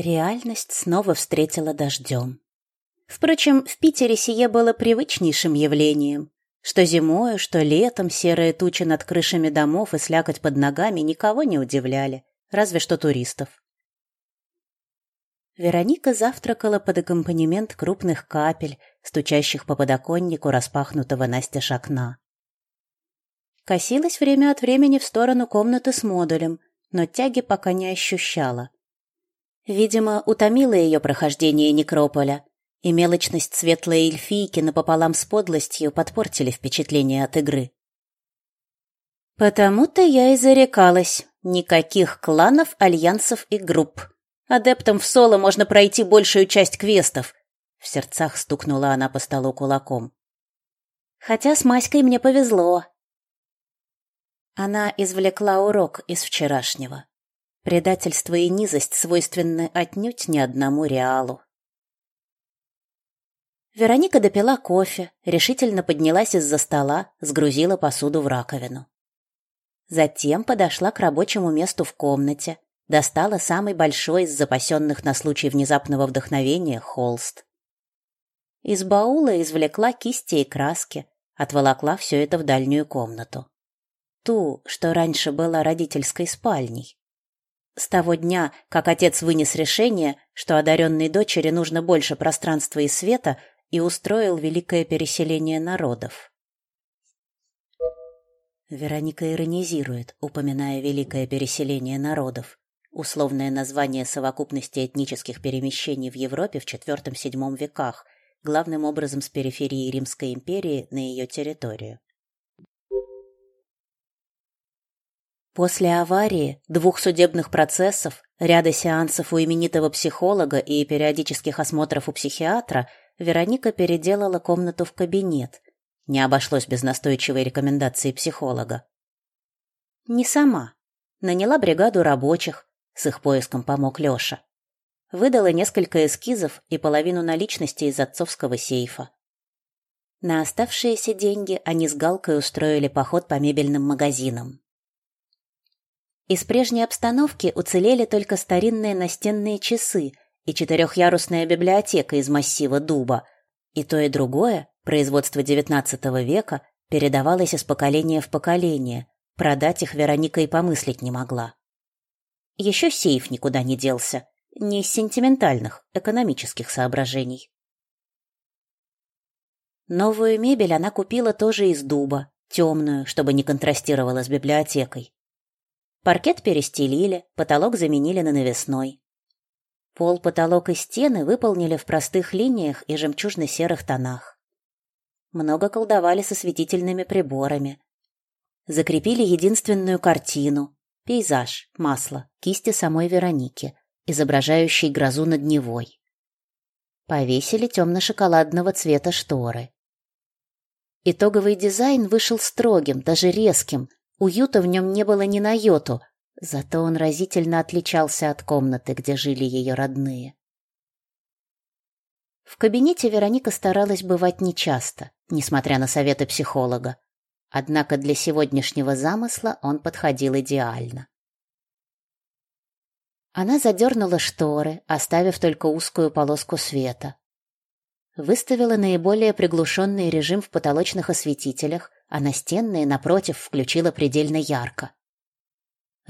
Реальность снова встретила дождем. Впрочем, в Питере сие было привычнейшим явлением. Что зимою, что летом серые тучи над крышами домов и слякоть под ногами никого не удивляли, разве что туристов. Вероника завтракала под аккомпанемент крупных капель, стучащих по подоконнику распахнутого настежь окна. Косилась время от времени в сторону комнаты с модулем, но тяги пока не ощущала. Видимо, утомило ее прохождение некрополя, и мелочность светлой эльфийки напополам с подлостью подпортили впечатление от игры. Потому-то я и зарекалась. Никаких кланов, альянсов и групп. Адептам в соло можно пройти большую часть квестов. В сердцах стукнула она по столу кулаком. Хотя с Маськой мне повезло. Она извлекла урок из вчерашнего. Предательство и низость свойственны отнюдь не одному реалу. Вероника допила кофе, решительно поднялась из-за стола, сгрузила посуду в раковину. Затем подошла к рабочему месту в комнате, достала самый большой из запасенных на случай внезапного вдохновения холст. Из баула извлекла кисти и краски, отволокла все это в дальнюю комнату. Ту, что раньше была родительской спальней. С того дня, как отец вынес решение, что одаренной дочери нужно больше пространства и света, и устроил великое переселение народов. Вероника иронизирует, упоминая великое переселение народов, условное название совокупности этнических перемещений в Европе в IV-VII веках, главным образом с периферии Римской империи на ее территорию. После аварии, двух судебных процессов, ряда сеансов у именитого психолога и периодических осмотров у психиатра Вероника переделала комнату в кабинет. Не обошлось без настойчивой рекомендации психолога. Не сама. Наняла бригаду рабочих, с их поиском помог Лёша. Выдала несколько эскизов и половину наличности из отцовского сейфа. На оставшиеся деньги они с Галкой устроили поход по мебельным магазинам. Из прежней обстановки уцелели только старинные настенные часы и четырехъярусная библиотека из массива дуба. И то, и другое, производство XIX века, передавалось из поколения в поколение. Продать их Вероника и помыслить не могла. Еще сейф никуда не делся. Не из сентиментальных, экономических соображений. Новую мебель она купила тоже из дуба, темную, чтобы не контрастировала с библиотекой. Паркет перестелили, потолок заменили на навесной. Пол, потолок и стены выполнили в простых линиях и жемчужно-серых тонах. Много колдовали со светительными приборами. Закрепили единственную картину — пейзаж, масло, кисти самой Вероники, изображающей грозу над Невой. Повесили темно-шоколадного цвета шторы. Итоговый дизайн вышел строгим, даже резким. Уюта в нем не было ни на йоту, Зато он разительно отличался от комнаты, где жили ее родные. В кабинете Вероника старалась бывать нечасто, несмотря на советы психолога. Однако для сегодняшнего замысла он подходил идеально. Она задернула шторы, оставив только узкую полоску света. Выставила наиболее приглушенный режим в потолочных осветителях, а настенные, напротив, включила предельно ярко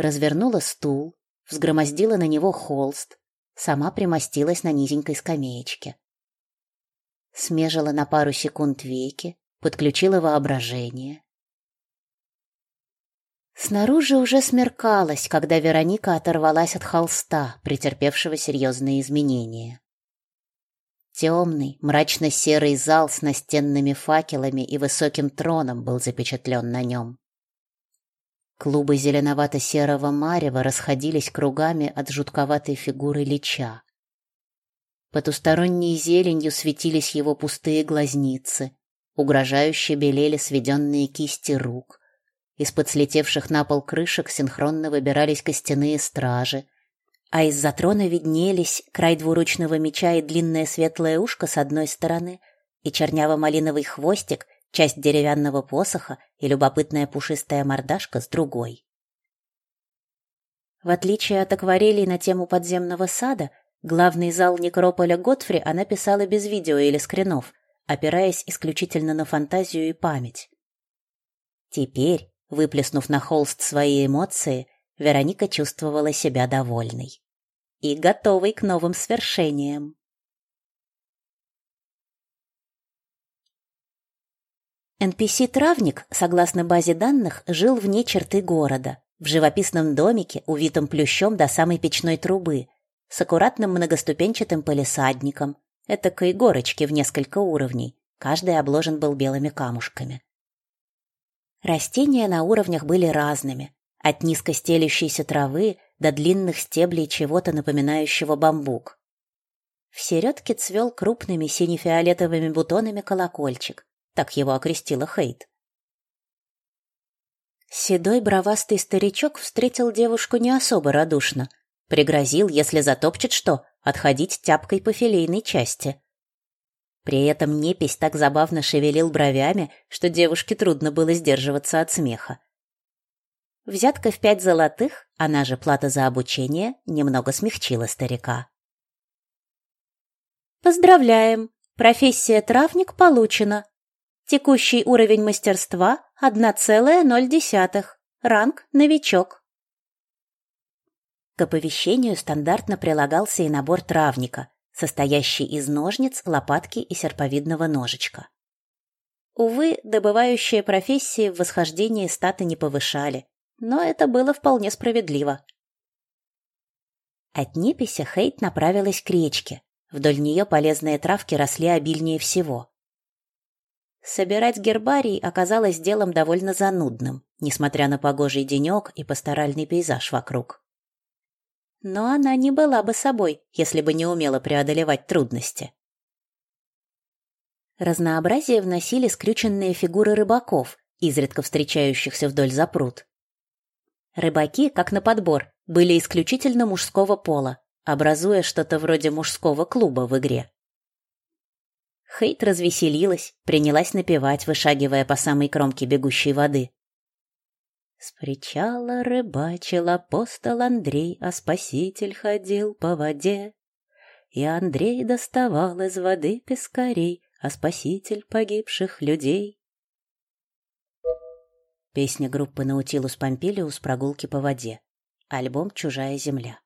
развернула стул, взгромоздила на него холст, сама примостилась на низенькой скамеечке. Смежила на пару секунд веки, подключила воображение. Снаружи уже смеркалось, когда Вероника оторвалась от холста, претерпевшего серьезные изменения. Темный, мрачно-серый зал с настенными факелами и высоким троном был запечатлен на нем. Клубы зеленовато-серого марева расходились кругами от жутковатой фигуры лича. Потусторонней зеленью светились его пустые глазницы, угрожающе белели сведенные кисти рук. Из-под слетевших на пол крышек синхронно выбирались костяные стражи, а из-за трона виднелись край двуручного меча и длинное светлое ушко с одной стороны и черняво-малиновый хвостик часть деревянного посоха и любопытная пушистая мордашка с другой. В отличие от акварелей на тему подземного сада, Главный зал некрополя Готфри она писала без видео или скринов, опираясь исключительно на фантазию и память. Теперь, выплеснув на холст свои эмоции, Вероника чувствовала себя довольной и готовой к новым свершениям. NPC-травник, согласно базе данных, жил вне черты города, в живописном домике, увитом плющом до самой печной трубы, с аккуратным многоступенчатым полисадником, этакой горочки в несколько уровней, каждый обложен был белыми камушками. Растения на уровнях были разными, от низко стелющейся травы до длинных стеблей чего-то напоминающего бамбук. В середке цвел крупными сине-фиолетовыми бутонами колокольчик, так его окрестила Хейт. Седой бровастый старичок встретил девушку не особо радушно, пригрозил, если затопчет что, отходить тяпкой по филейной части. При этом непись так забавно шевелил бровями, что девушке трудно было сдерживаться от смеха. Взятка в пять золотых, она же плата за обучение, немного смягчила старика. Поздравляем! Профессия травник получена. Текущий уровень мастерства 1,0. Ранг новичок. К оповещению стандартно прилагался и набор травника, состоящий из ножниц, лопатки и серповидного ножичка. Увы, добывающие профессии в восхождении статы не повышали, но это было вполне справедливо. От непися Хейт направилась к речке. Вдоль нее полезные травки росли обильнее всего. Собирать гербарий оказалось делом довольно занудным, несмотря на погожий денек и пасторальный пейзаж вокруг. Но она не была бы собой, если бы не умела преодолевать трудности. Разнообразие вносили скрюченные фигуры рыбаков, изредка встречающихся вдоль запрут. Рыбаки, как на подбор, были исключительно мужского пола, образуя что-то вроде мужского клуба в игре. Хейт развеселилась, принялась напевать, вышагивая по самой кромке бегущей воды. С причала рыбачил апостол Андрей, а спаситель ходил по воде. И Андрей доставал из воды пескарей, а спаситель погибших людей. Песня группы Наутилус Помпилиус «Прогулки по воде». Альбом «Чужая земля».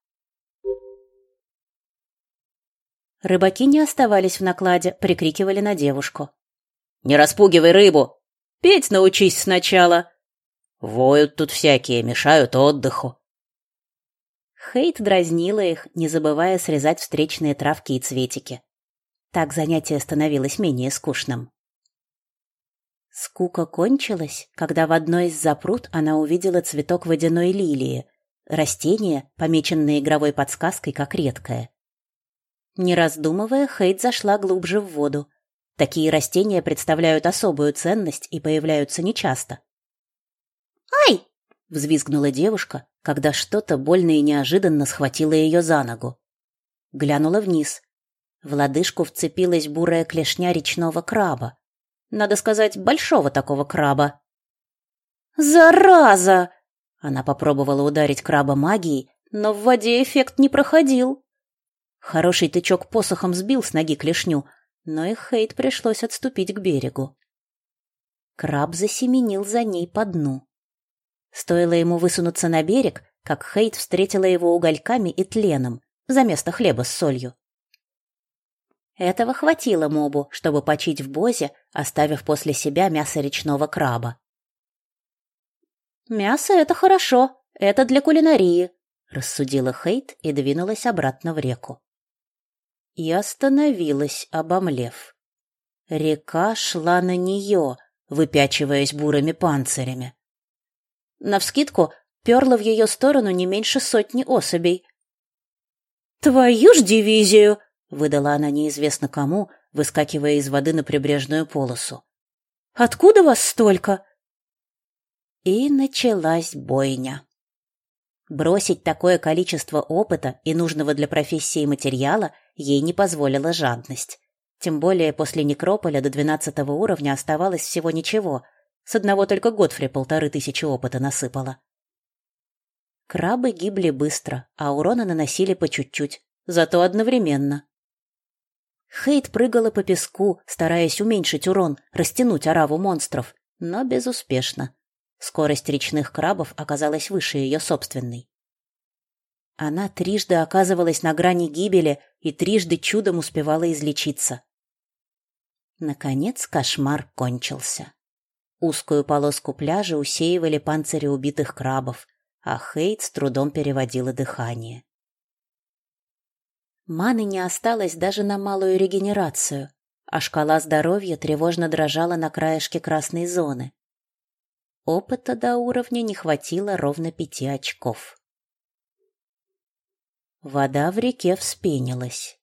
Рыбаки не оставались в накладе, прикрикивали на девушку. «Не распугивай рыбу! Петь научись сначала!» «Воют тут всякие, мешают отдыху!» Хейт дразнила их, не забывая срезать встречные травки и цветики. Так занятие становилось менее скучным. Скука кончилась, когда в одной из запрут она увидела цветок водяной лилии, растение, помеченное игровой подсказкой как редкое. Не раздумывая, Хейт зашла глубже в воду. Такие растения представляют особую ценность и появляются нечасто. «Ай!» — взвизгнула девушка, когда что-то больно и неожиданно схватило ее за ногу. Глянула вниз. В лодыжку вцепилась бурая клешня речного краба. Надо сказать, большого такого краба. «Зараза!» Она попробовала ударить краба магией, но в воде эффект не проходил. Хороший тычок посохом сбил с ноги клешню, но и Хейт пришлось отступить к берегу. Краб засеменил за ней по дну. Стоило ему высунуться на берег, как Хейт встретила его угольками и тленом за место хлеба с солью. Этого хватило мобу, чтобы почить в бозе, оставив после себя мясо речного краба. «Мясо — это хорошо, это для кулинарии», — рассудила Хейт и двинулась обратно в реку и остановилась, обомлев. Река шла на нее, выпячиваясь бурыми панцирями. Навскидку перла в ее сторону не меньше сотни особей. «Твою ж дивизию!» — выдала она неизвестно кому, выскакивая из воды на прибрежную полосу. «Откуда вас столько?» И началась бойня. Бросить такое количество опыта и нужного для профессии материала ей не позволила жадность. Тем более после некрополя до двенадцатого уровня оставалось всего ничего. С одного только Годфри полторы тысячи опыта насыпала. Крабы гибли быстро, а урона наносили по чуть-чуть, зато одновременно. Хейт прыгала по песку, стараясь уменьшить урон, растянуть ораву монстров, но безуспешно. Скорость речных крабов оказалась выше ее собственной. Она трижды оказывалась на грани гибели и трижды чудом успевала излечиться. Наконец кошмар кончился. Узкую полоску пляжа усеивали панцири убитых крабов, а Хейт с трудом переводила дыхание. Маны не осталось даже на малую регенерацию, а шкала здоровья тревожно дрожала на краешке красной зоны. Опыта до уровня не хватило ровно пяти очков. Вода в реке вспенилась.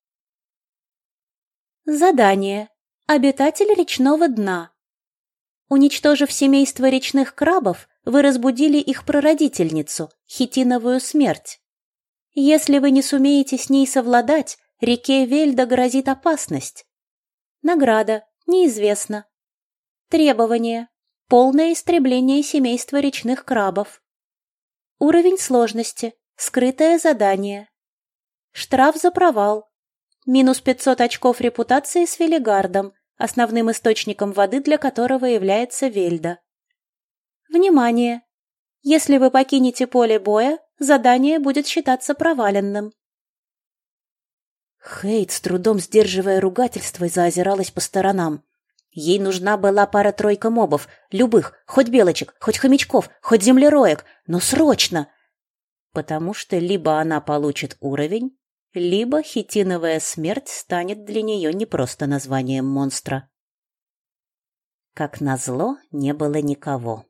Задание. Обитатель речного дна. Уничтожив семейство речных крабов, вы разбудили их прародительницу, хитиновую смерть. Если вы не сумеете с ней совладать, реке Вельда грозит опасность. Награда неизвестна. Требование полное истребление семейства речных крабов. Уровень сложности скрытое задание. Штраф за провал. Минус 500 очков репутации с Велигардом, основным источником воды для которого является Вельда. Внимание! Если вы покинете поле боя, задание будет считаться проваленным. Хейт, с трудом сдерживая ругательство, заозиралась по сторонам. Ей нужна была пара-тройка мобов, любых, хоть белочек, хоть хомячков, хоть землероек, но срочно. Потому что либо она получит уровень, либо хитиновая смерть станет для нее не просто названием монстра. Как назло, не было никого.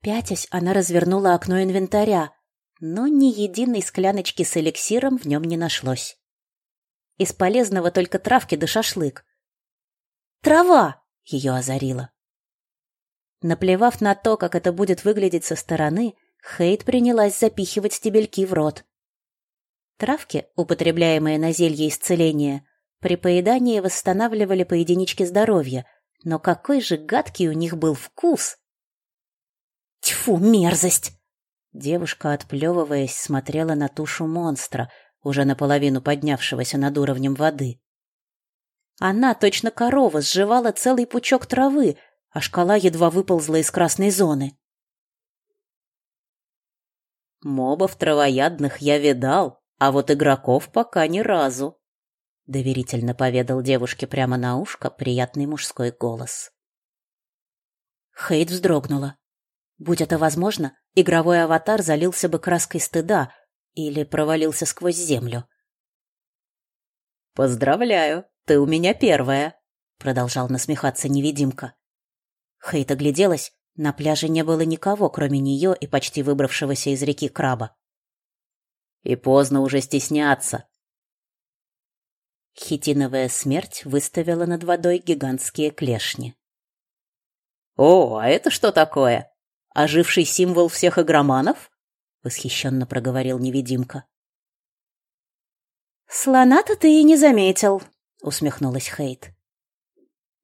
Пятясь, она развернула окно инвентаря, но ни единой скляночки с эликсиром в нем не нашлось. Из полезного только травки да шашлык. Трава!» — ее озарило. Наплевав на то, как это будет выглядеть со стороны, Хейт принялась запихивать стебельки в рот. Травки, употребляемые на зелье исцеления, при поедании восстанавливали по единичке здоровья, но какой же гадкий у них был вкус! Тьфу, мерзость! Девушка, отплевываясь, смотрела на тушу монстра, уже наполовину поднявшегося над уровнем воды. Она, точно корова, сживала целый пучок травы, а шкала едва выползла из красной зоны. «Мобов травоядных я видал, а вот игроков пока ни разу», — доверительно поведал девушке прямо на ушко приятный мужской голос. Хейт вздрогнула. Будь это возможно, игровой аватар залился бы краской стыда или провалился сквозь землю. «Поздравляю!» «Ты у меня первая», — продолжал насмехаться невидимка. Хейт огляделась, на пляже не было никого, кроме нее и почти выбравшегося из реки краба. «И поздно уже стесняться». Хитиновая смерть выставила над водой гигантские клешни. «О, а это что такое? Оживший символ всех игроманов?» — восхищенно проговорил невидимка. «Слона-то ты и не заметил», — усмехнулась Хейт.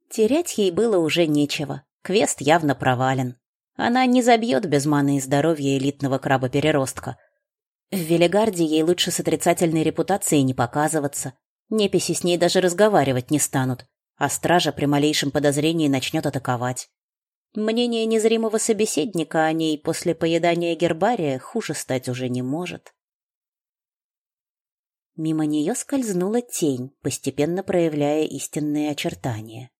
Терять ей было уже нечего. Квест явно провален. Она не забьет без маны и здоровья элитного краба-переростка. В Велигарде ей лучше с отрицательной репутацией не показываться. Неписи с ней даже разговаривать не станут, а стража при малейшем подозрении начнет атаковать. Мнение незримого собеседника о ней после поедания гербария хуже стать уже не может. Мимо нее скользнула тень, постепенно проявляя истинные очертания.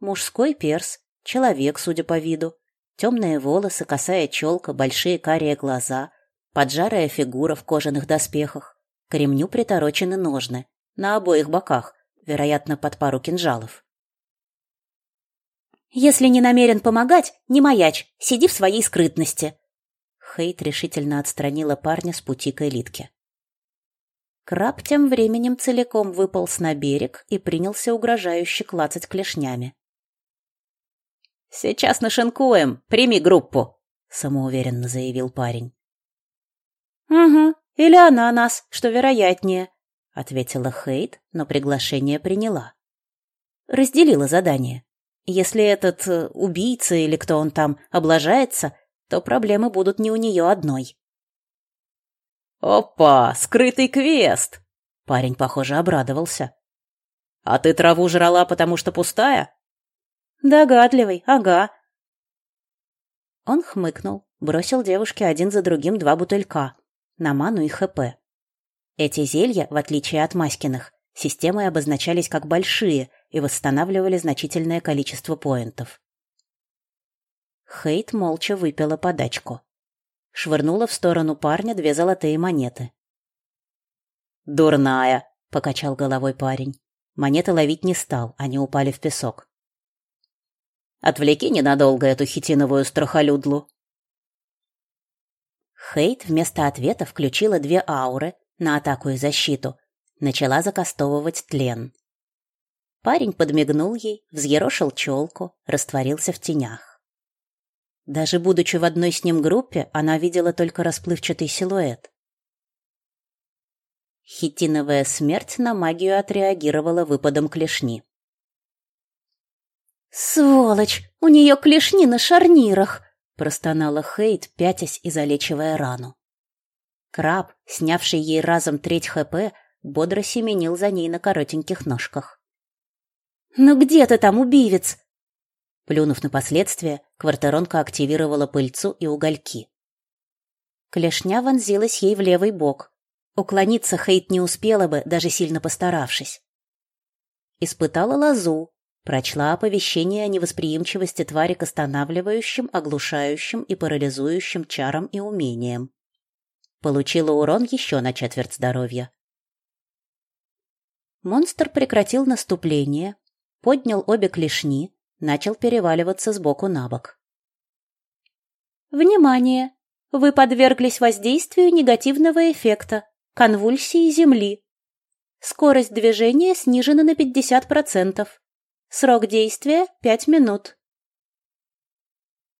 Мужской перс, человек, судя по виду, темные волосы, косая челка, большие карие глаза, поджарая фигура в кожаных доспехах, к ремню приторочены ножны, на обоих боках, вероятно, под пару кинжалов. «Если не намерен помогать, не маяч, сиди в своей скрытности!» Хейт решительно отстранила парня с пути к элитке. Краб тем временем целиком выполз на берег и принялся угрожающе клацать клешнями. «Сейчас нашинкуем! Прими группу!» — самоуверенно заявил парень. «Угу, или она нас, что вероятнее», — ответила Хейт, но приглашение приняла. Разделила задание. Если этот э, убийца или кто он там облажается, то проблемы будут не у нее одной. Опа, скрытый квест. Парень, похоже, обрадовался. А ты траву жрала, потому что пустая? Догадливый, ага. Он хмыкнул, бросил девушке один за другим два бутылька на ману и ХП. Эти зелья, в отличие от Маськиных, системой обозначались как большие и восстанавливали значительное количество поинтов. Хейт молча выпила подачку. Швырнула в сторону парня две золотые монеты. «Дурная!» — покачал головой парень. Монеты ловить не стал, они упали в песок. «Отвлеки ненадолго эту хитиновую страхолюдлу!» Хейт вместо ответа включила две ауры на атаку и защиту, начала закастовывать тлен. Парень подмигнул ей, взъерошил челку, растворился в тенях. Даже будучи в одной с ним группе, она видела только расплывчатый силуэт. Хитиновая смерть на магию отреагировала выпадом клешни. «Сволочь! У нее клешни на шарнирах!» — простонала Хейт, пятясь и залечивая рану. Краб, снявший ей разом треть ХП, бодро семенил за ней на коротеньких ножках. «Ну где ты там, убивец?» Плюнув на последствия, квартиронка активировала пыльцу и угольки. Клешня вонзилась ей в левый бок. Уклониться Хейт не успела бы, даже сильно постаравшись. Испытала лазу, прочла оповещение о невосприимчивости твари к останавливающим, оглушающим и парализующим чарам и умениям. Получила урон еще на четверть здоровья. Монстр прекратил наступление, поднял обе клешни, начал переваливаться с боку на бок. Внимание! Вы подверглись воздействию негативного эффекта конвульсии Земли. Скорость движения снижена на 50%. Срок действия — 5 минут.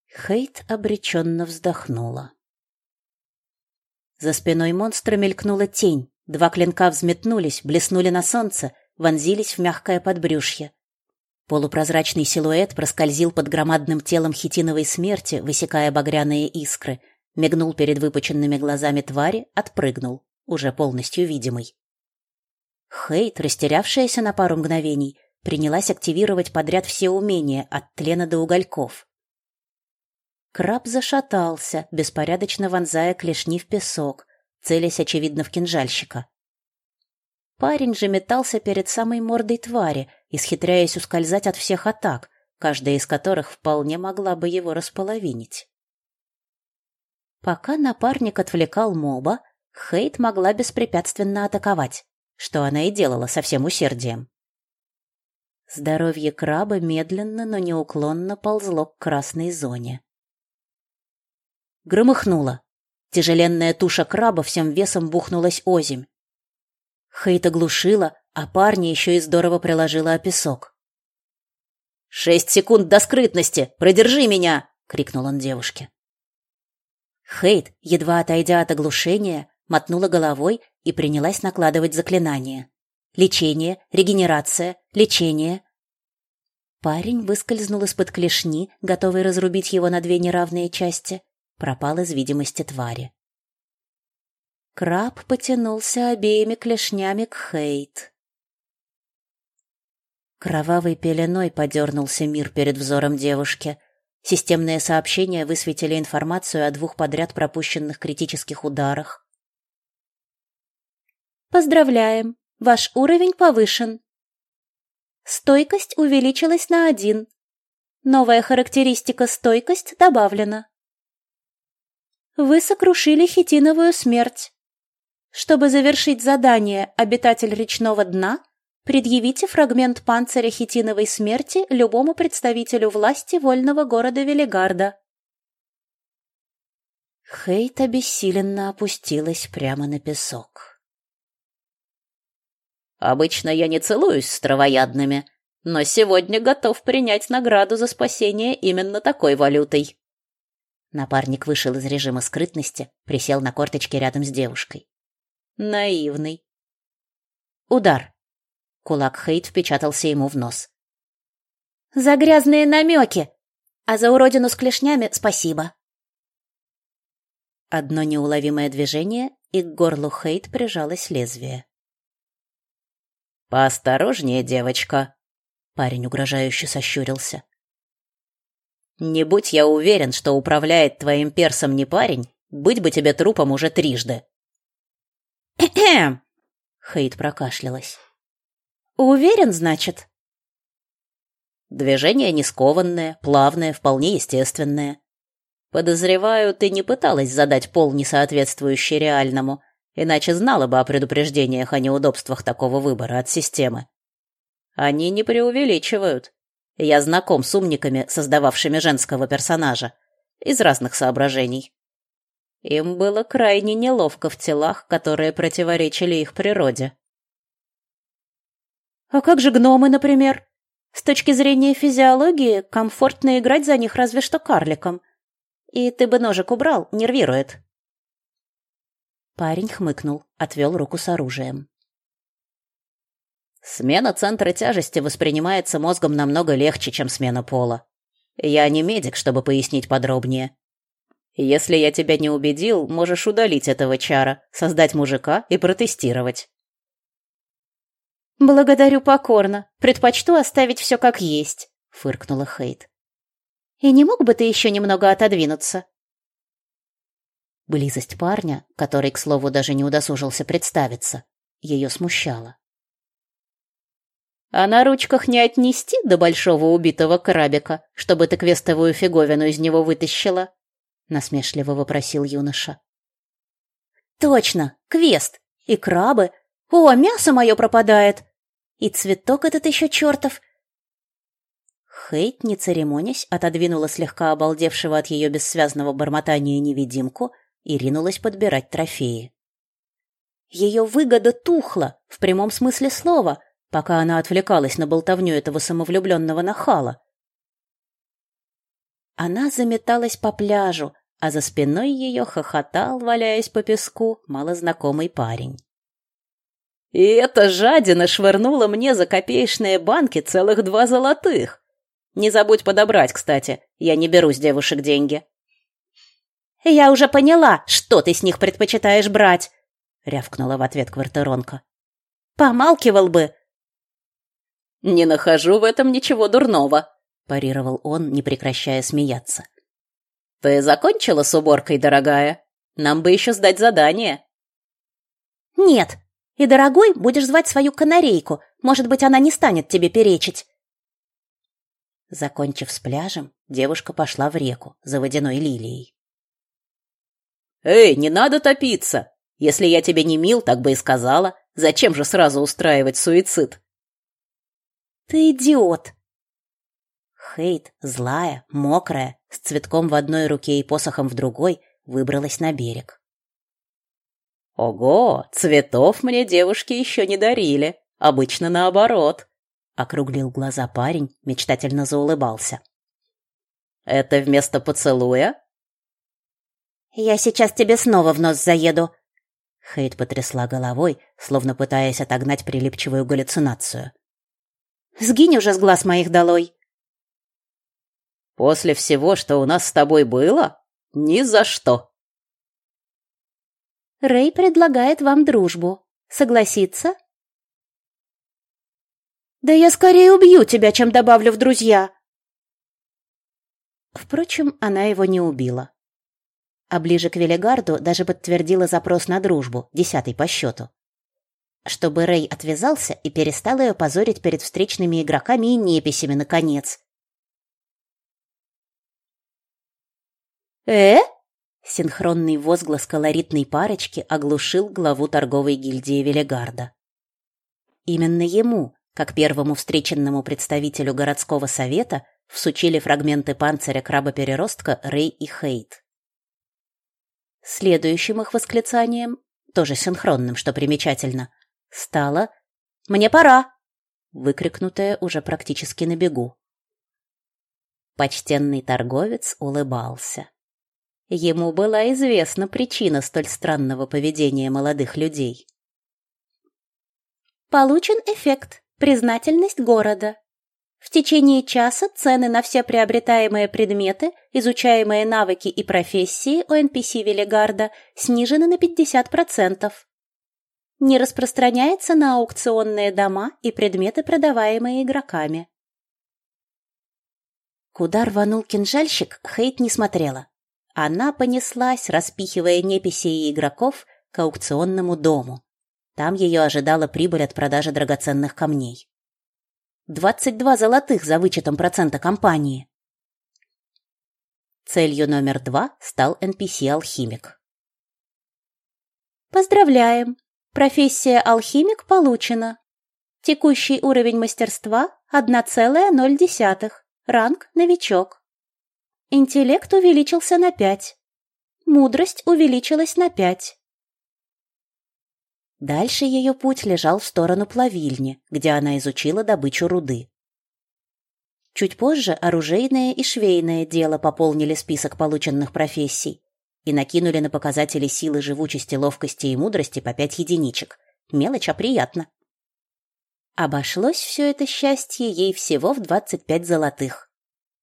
Хейт обреченно вздохнула. За спиной монстра мелькнула тень. Два клинка взметнулись, блеснули на солнце, вонзились в мягкое подбрюшье. Полупрозрачный силуэт проскользил под громадным телом хитиновой смерти, высекая багряные искры, мигнул перед выпученными глазами твари, отпрыгнул, уже полностью видимый. Хейт, растерявшаяся на пару мгновений, принялась активировать подряд все умения, от тлена до угольков. Краб зашатался, беспорядочно вонзая клешни в песок, целясь, очевидно, в кинжальщика. Парень же метался перед самой мордой твари, исхитряясь ускользать от всех атак, каждая из которых вполне могла бы его располовинить. Пока напарник отвлекал моба, Хейт могла беспрепятственно атаковать, что она и делала со всем усердием. Здоровье краба медленно, но неуклонно ползло к красной зоне. Громыхнуло. Тяжеленная туша краба всем весом бухнулась озимь. Хейт оглушила, а парня еще и здорово приложила о песок. «Шесть секунд до скрытности! Продержи меня!» — крикнул он девушке. Хейт, едва отойдя от оглушения, мотнула головой и принялась накладывать заклинания. Лечение, регенерация, лечение. Парень выскользнул из-под клешни, готовый разрубить его на две неравные части, пропал из видимости твари. Краб потянулся обеими клешнями к Хейт. Кровавой пеленой подернулся мир перед взором девушки. Системные сообщения высветили информацию о двух подряд пропущенных критических ударах. Поздравляем! Ваш уровень повышен. Стойкость увеличилась на один. Новая характеристика «стойкость» добавлена. Вы сокрушили хитиновую смерть. Чтобы завершить задание «Обитатель речного дна», предъявите фрагмент панциря хитиновой смерти любому представителю власти вольного города Велигарда. Хейт обессиленно опустилась прямо на песок. Обычно я не целуюсь с травоядными, но сегодня готов принять награду за спасение именно такой валютой. Напарник вышел из режима скрытности, присел на корточки рядом с девушкой. Наивный. Удар. Кулак Хейт впечатался ему в нос. «За грязные намеки! А за уродину с клешнями спасибо!» Одно неуловимое движение, и к горлу Хейт прижалось лезвие. «Поосторожнее, девочка!» Парень угрожающе сощурился. «Не будь я уверен, что управляет твоим персом не парень, быть бы тебе трупом уже трижды!» Хейт прокашлялась. «Уверен, значит?» Движение не скованное, плавное, вполне естественное. Подозреваю, ты не пыталась задать пол, не соответствующий реальному, иначе знала бы о предупреждениях о неудобствах такого выбора от системы. Они не преувеличивают. Я знаком с умниками, создававшими женского персонажа, из разных соображений. Им было крайне неловко в телах, которые противоречили их природе. «А как же гномы, например? С точки зрения физиологии, комфортно играть за них разве что карликом», и ты бы ножик убрал, нервирует. Парень хмыкнул, отвел руку с оружием. Смена центра тяжести воспринимается мозгом намного легче, чем смена пола. Я не медик, чтобы пояснить подробнее. Если я тебя не убедил, можешь удалить этого чара, создать мужика и протестировать. Благодарю покорно. Предпочту оставить все как есть, фыркнула Хейт. И не мог бы ты еще немного отодвинуться?» Близость парня, который, к слову, даже не удосужился представиться, ее смущала. «А на ручках не отнести до большого убитого крабика, чтобы ты квестовую фиговину из него вытащила?» — насмешливо вопросил юноша. «Точно, квест! И крабы! О, мясо мое пропадает! И цветок этот еще чертов! Хейт, не церемонясь, отодвинула слегка обалдевшего от ее бессвязного бормотания невидимку и ринулась подбирать трофеи. Ее выгода тухла, в прямом смысле слова, пока она отвлекалась на болтовню этого самовлюбленного нахала. Она заметалась по пляжу, а за спиной ее хохотал, валяясь по песку, малознакомый парень. «И эта жадина швырнула мне за копеечные банки целых два золотых!» Не забудь подобрать, кстати. Я не беру с девушек деньги. Я уже поняла, что ты с них предпочитаешь брать, рявкнула в ответ квартиронка. Помалкивал бы. Не нахожу в этом ничего дурного, парировал он, не прекращая смеяться. Ты закончила с уборкой, дорогая? Нам бы еще сдать задание. Нет. И дорогой будешь звать свою канарейку. Может быть, она не станет тебе перечить. Закончив с пляжем, девушка пошла в реку за водяной лилией. «Эй, не надо топиться! Если я тебе не мил, так бы и сказала. Зачем же сразу устраивать суицид?» «Ты идиот!» Хейт, злая, мокрая, с цветком в одной руке и посохом в другой, выбралась на берег. «Ого, цветов мне девушки еще не дарили. Обычно наоборот», округлил глаза парень, мечтательно заулыбался. Это вместо поцелуя? Я сейчас тебе снова в нос заеду. Хейт потрясла головой, словно пытаясь отогнать прилипчивую галлюцинацию. Сгинь уже с глаз моих долой. После всего, что у нас с тобой было? Ни за что. Рэй предлагает вам дружбу. Согласится? Да я скорее убью тебя, чем добавлю в друзья. Впрочем, она его не убила. А ближе к Велигарду даже подтвердила запрос на дружбу, десятый по счету. Чтобы Рэй отвязался и перестал ее позорить перед встречными игроками и неписями, наконец. «Э?» Синхронный возглас колоритной парочки оглушил главу торговой гильдии Велигарда. Именно ему, как первому встреченному представителю городского совета всучили фрагменты панциря краба-переростка Рэй и Хейт. Следующим их восклицанием, тоже синхронным, что примечательно, стало «Мне пора!», выкрикнутое уже практически на бегу. Почтенный торговец улыбался. Ему была известна причина столь странного поведения молодых людей. Получен эффект признательность города. В течение часа цены на все приобретаемые предметы, изучаемые навыки и профессии у NPC Велигарда снижены на 50%. Не распространяется на аукционные дома и предметы, продаваемые игроками. Куда рванул кинжальщик, Хейт не смотрела. Она понеслась, распихивая неписи и игроков, к аукционному дому. Там ее ожидала прибыль от продажи драгоценных камней. 22 золотых за вычетом процента компании. Целью номер два стал NPC-алхимик. Поздравляем! Профессия алхимик получена. Текущий уровень мастерства 1,0. Ранг новичок. Интеллект увеличился на 5. Мудрость увеличилась на 5. Дальше ее путь лежал в сторону плавильни, где она изучила добычу руды. Чуть позже оружейное и швейное дело пополнили список полученных профессий и накинули на показатели силы, живучести, ловкости и мудрости по пять единичек. Мелочь, а приятно. Обошлось все это счастье ей всего в 25 золотых.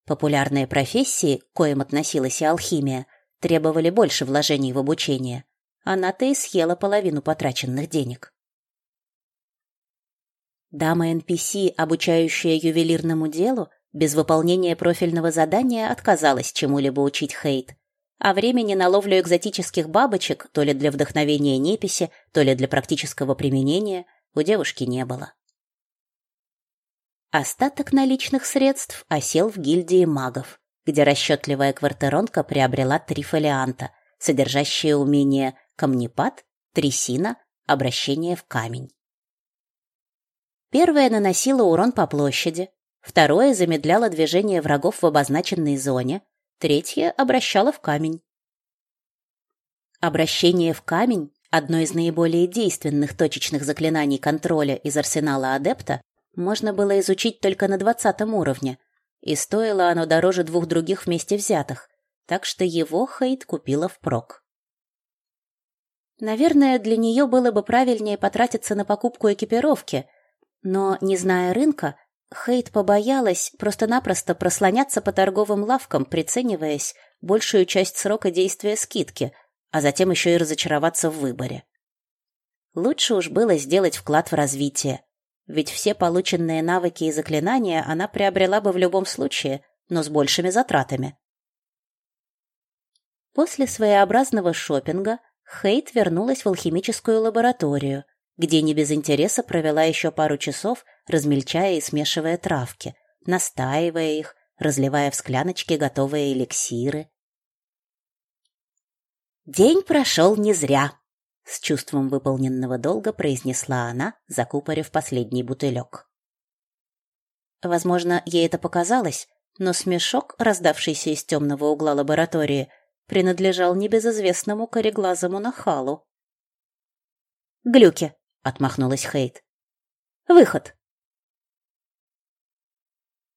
Популярные профессии, к коим относилась и алхимия, требовали больше вложений в обучение, она-то и съела половину потраченных денег. Дама NPC, обучающая ювелирному делу, без выполнения профильного задания отказалась чему-либо учить Хейт, а времени на ловлю экзотических бабочек, то ли для вдохновения неписи, то ли для практического применения, у девушки не было. Остаток наличных средств осел в гильдии магов, где расчетливая квартиронка приобрела три фолианта, содержащие умения камнепад, трясина, обращение в камень. Первое наносило урон по площади, второе замедляло движение врагов в обозначенной зоне, третье обращало в камень. Обращение в камень – одно из наиболее действенных точечных заклинаний контроля из арсенала адепта, можно было изучить только на двадцатом уровне, и стоило оно дороже двух других вместе взятых, так что его Хейт купила впрок. Наверное, для нее было бы правильнее потратиться на покупку экипировки, но, не зная рынка, Хейт побоялась просто-напросто прослоняться по торговым лавкам, прицениваясь большую часть срока действия скидки, а затем еще и разочароваться в выборе. Лучше уж было сделать вклад в развитие, ведь все полученные навыки и заклинания она приобрела бы в любом случае, но с большими затратами. После своеобразного шопинга Хейт вернулась в алхимическую лабораторию, где не без интереса провела еще пару часов, размельчая и смешивая травки, настаивая их, разливая в скляночки готовые эликсиры. «День прошел не зря», — с чувством выполненного долга произнесла она, закупорив последний бутылек. Возможно, ей это показалось, но смешок, раздавшийся из темного угла лаборатории, принадлежал небезызвестному кореглазому нахалу. «Глюки», — отмахнулась Хейт. «Выход».